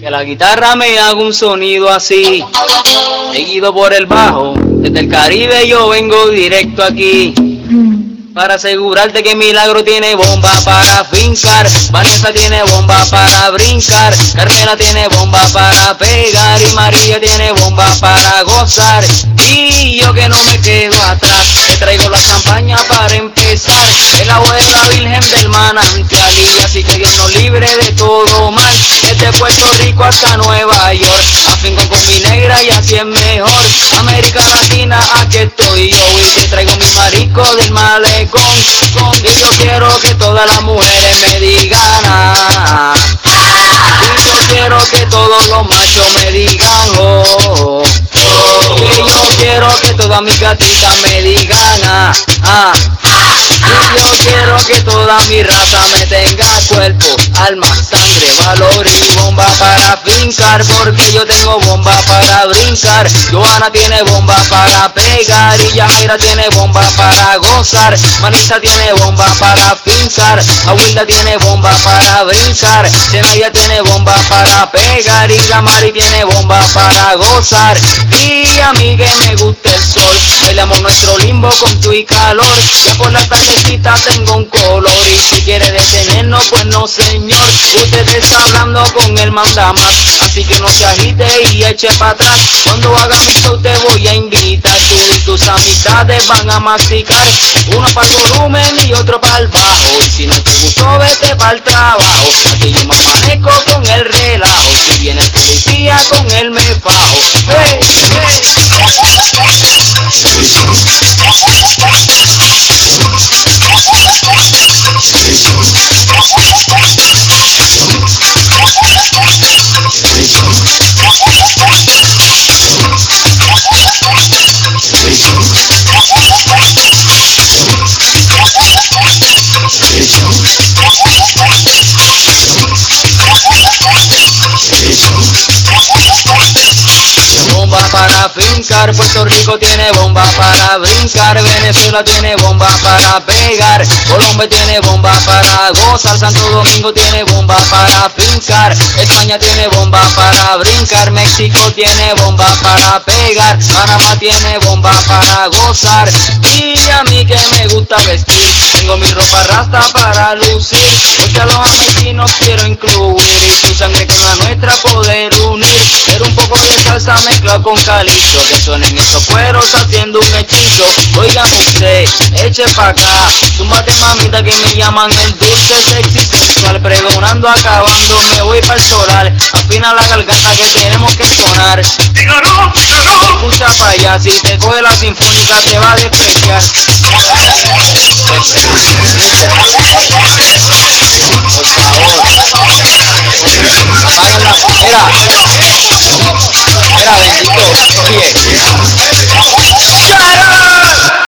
Que la guitarra me haga un sonido así, seguido por el bajo. Desde el Caribe yo vengo directo aquí. Para asegurarte que Milagro tiene bomba para fincar, Vanessa tiene bomba para brincar, Carmela tiene bomba para pegar y María tiene bomba para gozar. Y yo que no me quedo atrás, te traigo la campaña para empezar. El abuela virgen del manantial y así que Dios nos libre de todo mal. Desde Puerto Rico hasta Nueva York, afinco con mi negra y así es mejor. América Latina, aquí estoy yo y te traigo mi marico del malecón. Y yo quiero que todas las mujeres me digan ah. Quiero que todos los machos me digan oh, oh, oh. Y yo quiero que todas mis gatitas me digan ah, ah. Yo quiero que toda mi raza me tenga cuerpo, alma, sangre, valor y bomba para fincar Porque yo tengo bomba para brincar. Joana tiene bomba para pegar Y Yamira tiene bomba para gozar. Manisa tiene bomba para fincar Abuela tiene bomba para brincar. Zenaya tiene bomba para pegar Y Mari tiene bomba para gozar. Y a mí que me gusta el sol Bailamos nuestro limbo con tu y calor. Ya por la tardecita tengo un color Y si quiere detenernos pues no señor. Usted está hablando con el mandamás Así que no se agite y eche para atrás. Cuando haga mi show te voy a invitar. Tú y tus amistades van a masticar. Uno para el volumen y otro para el bajo. Y si no te gustó vete para el trabajo Aquí yo me manejo con el relajo. Si viene el policía con él me fajo hey, Bomba Puerto Rico tiene bomba para brincar, Venezuela tiene bomba para pegar, Colombia tiene bomba para gozar, Santo Domingo tiene bomba para fincar, España tiene bomba para brincar, México tiene bomba para pegar, Panamá tiene bomba para gozar, y a mí que me gusta vestir, tengo mi ropa rasta para lucir, porque a los argentinos quiero incluir. Y su sangre con la nuestra poder unir, pero un poco de salsa mezcla con calixto Que suenen estos cueros haciendo un hechizo. Oigan usted, eche pa' acá. Túmbate mamita que me llaman el dulce sexy sexual. Pregonando, acabando, me voy para el solar. Afina la garganta que tenemos que sonar. Dígalo, dígalo. Escucha pa' allá, si te coge la sinfónica te va a despreciar Por favor bendito. Lo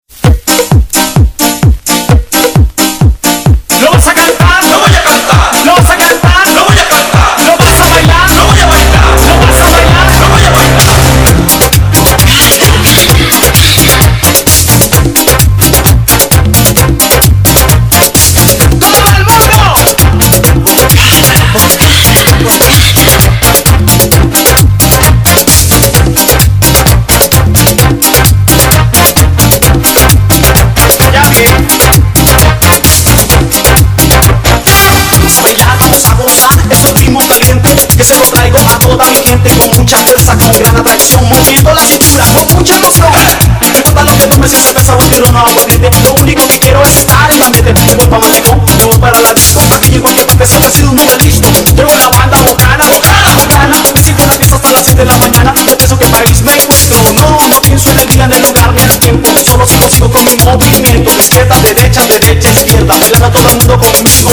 no agua caliente. Lo único que quiero es estar en la mente. Me voy México, me voy para la disco, aquí en parte siempre he sido un nunca listo. Tengo la banda bocana, bocana, bocana, me sigo en la fiesta hasta las 7 de la mañana. Yo pienso que país me encuentro, no, no pienso en el día, ni el lugar, ni el tiempo. Solo sigo, sigo con mi movimiento, de izquierda, derecha, derecha, izquierda, bailando todo el mundo conmigo.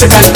Mundo se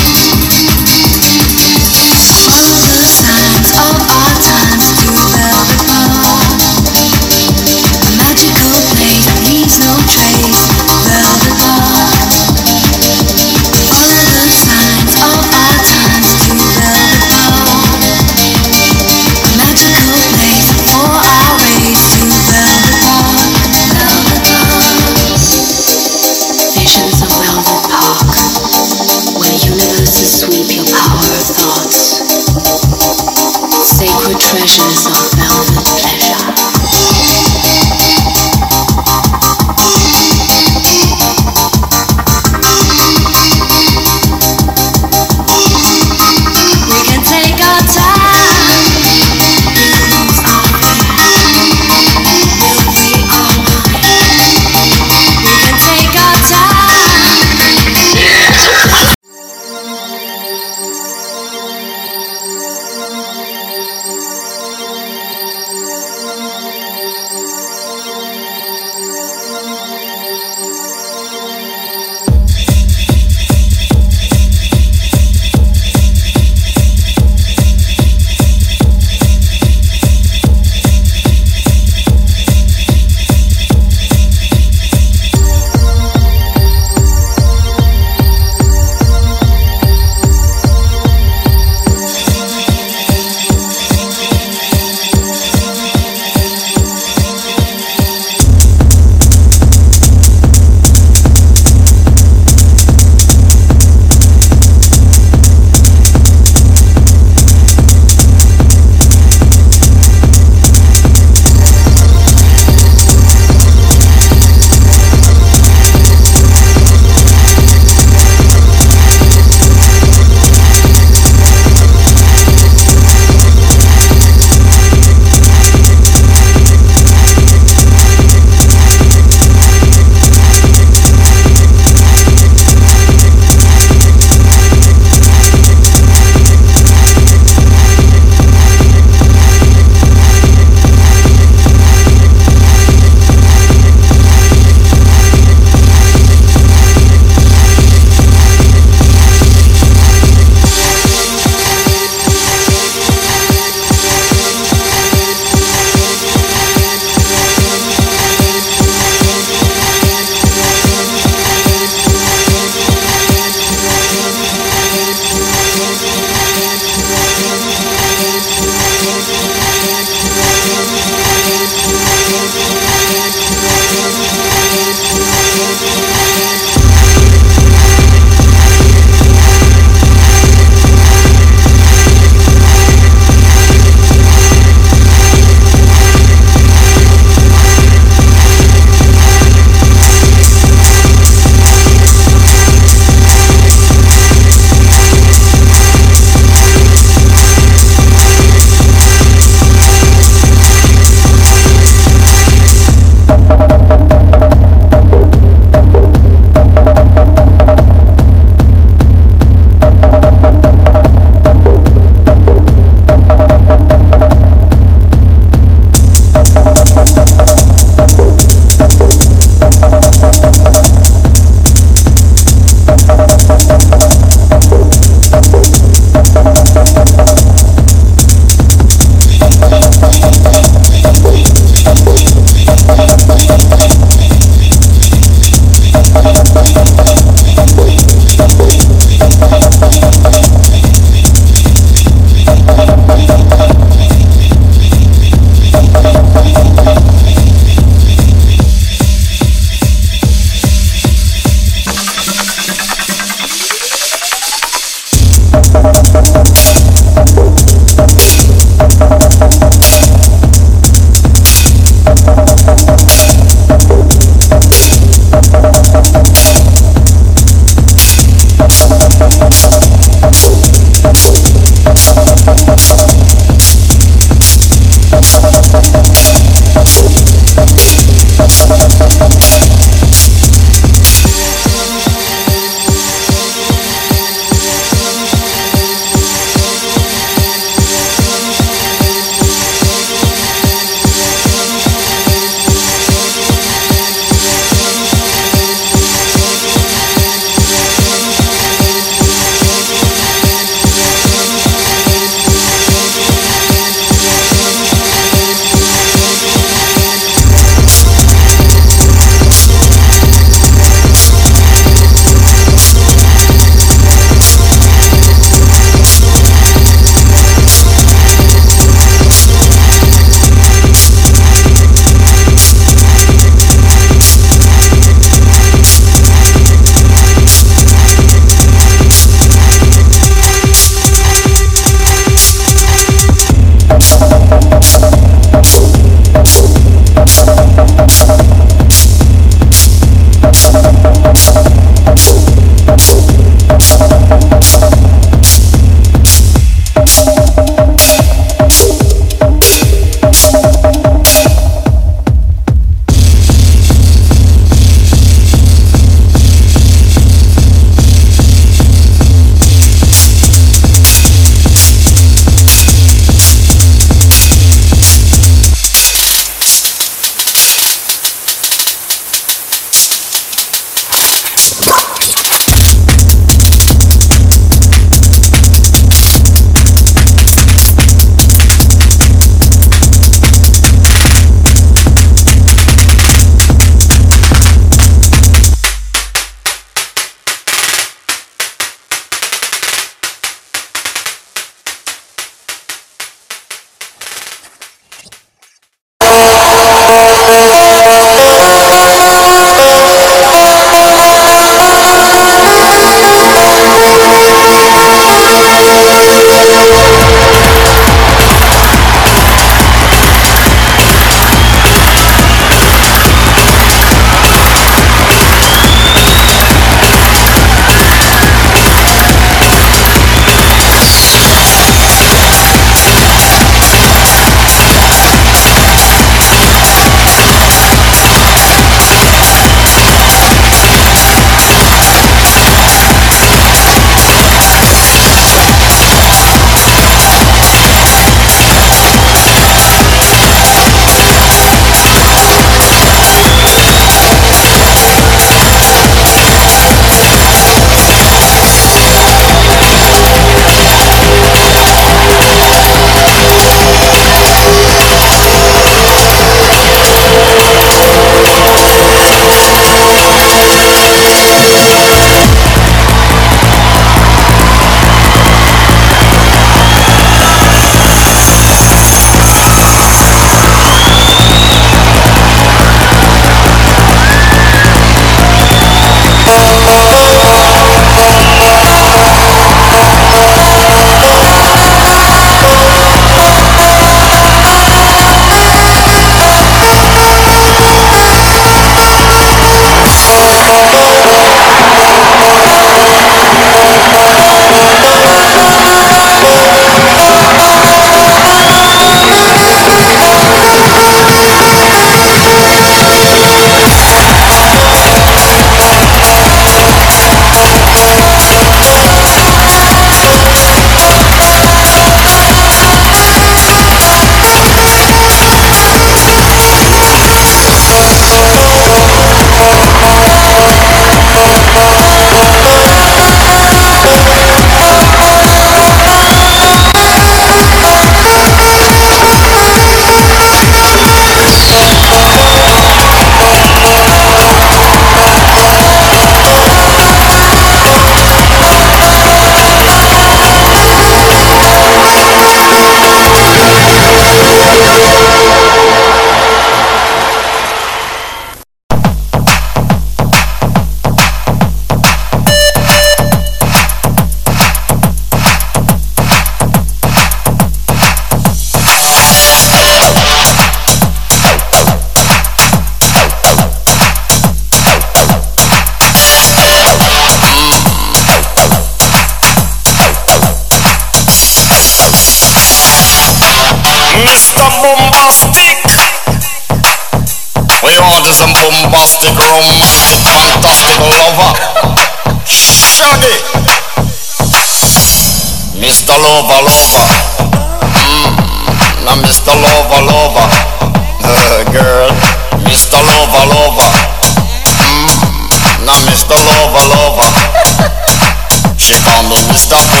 namn Mustafa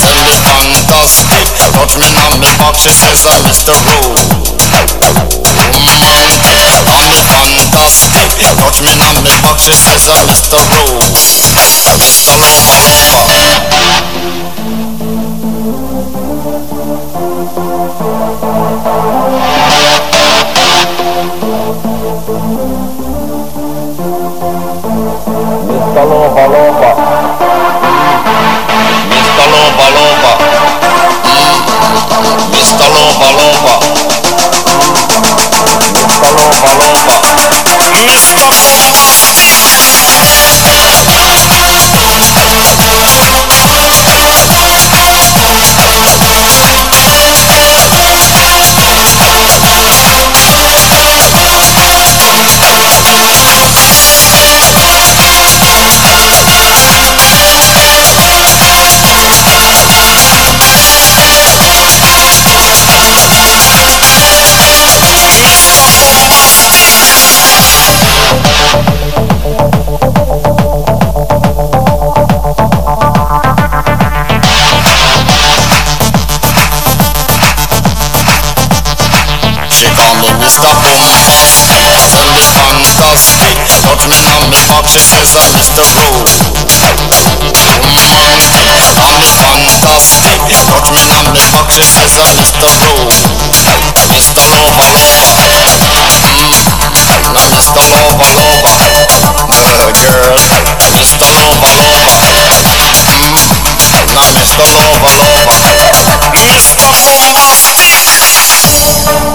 Tell me fantastic Watch me now, me watch She says I'm Mr. Rowe Woman, tell me fantastic Watch me now, me watch She says I'm Mr. Rowe Mr. Rowe Paloma, Paloma, Mister. Mmm. my bitches out the road. Fantastic, got me and my bitches out the road. It's the Mister lover, now Mister lover lover. Girl, Mister lover lover, now Mister lover lover. Mister the.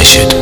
приносит.